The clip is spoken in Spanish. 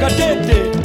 catete.